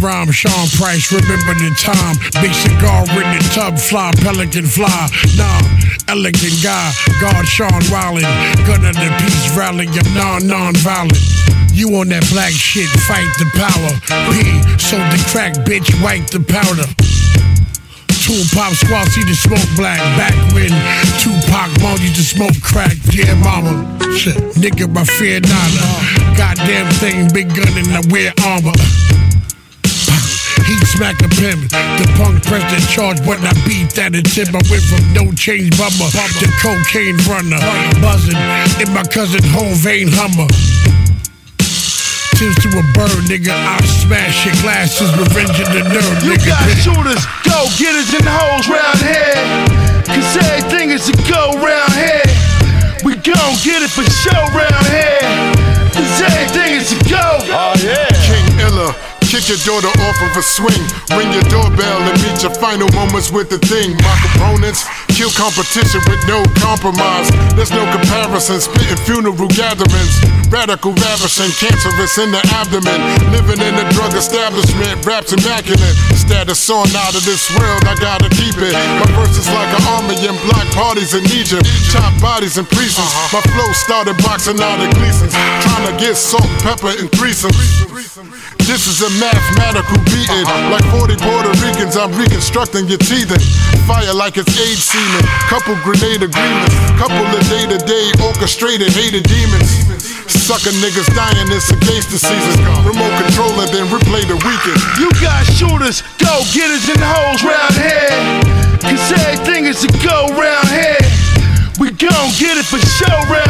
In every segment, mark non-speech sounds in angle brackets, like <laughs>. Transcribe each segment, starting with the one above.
rhyme, Sean Price, remember the time. Big cigar in the tub, fly, pelican fly. Nah, elegant guy, God Sean Riley. Gun of the peace rally, I'm non non-violent. You on that black shit, fight the power. P, so the crack, bitch, wipe the powder. Two pop squad, see the smoke black. Back when Tupac used to smoke crack. Yeah, mama. Shit, nigga, I fear nada. Uh, goddamn thing, big gun and I wear armor. He smacked the pimp. The punk pressed the charge, but I beat that and tip. I went from no change bummer to cocaine runner. Buzzing in my cousin whole vein Hummer. To a bird, nigga. I smash your glasses, revenge of the nerd, You nigga. got shooters, go getters, and hoes Kick your daughter off of a swing. Ring your doorbell and meet your final moments with the thing. My opponents kill competition with no compromise. There's no comparison. Spitting funeral gatherings. Radical ravishing, cancerous in the abdomen. Living in the drug establishment, raps immaculate. Status on out of this world, I gotta keep it. My verse is like an army in black parties in Egypt. Chop bodies in prisons. My flow started boxing out at Gleason's. Trying to get salt, pepper, and threesomes. This is a mathematical beating. Like 40 Puerto Ricans, I'm reconstructing your teething. Fire like it's AIDS semen. Couple grenade agreements. Couple of day to day orchestrated hated demons. Sucker niggas dying, it's against the season. Remote controller, then replay the weekend. You got shooters, go getters, and hoes round here. Cause everything is a go round here. We gon' get it for show round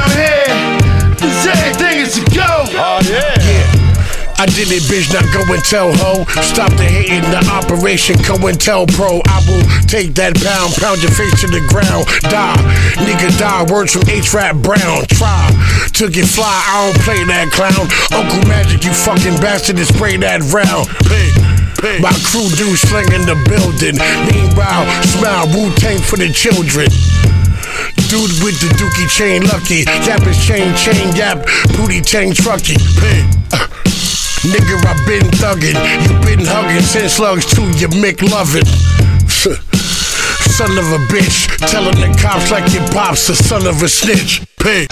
I did it, bitch, now go and tell ho. Stop the hating, the operation, go and tell pro. I will take that pound, pound your face to the ground. Die, nigga, die. Words from H-Rap Brown. Try to get fly, I don't play that clown. Uncle Magic, you fucking bastard, and spray that round. Pig. My crew do sling in the building. Meanwhile, smile, Wu Tang for the children. Dude with the dookie chain lucky. Yap is chain, chain, yap. Booty chain trucky. Pig. Uh, Nigga, I been thuggin', you been huggin' since slugs to your McLovin'. <laughs> Son of a bitch, tellin' the cops like your pop's the son of a snitch. Pig.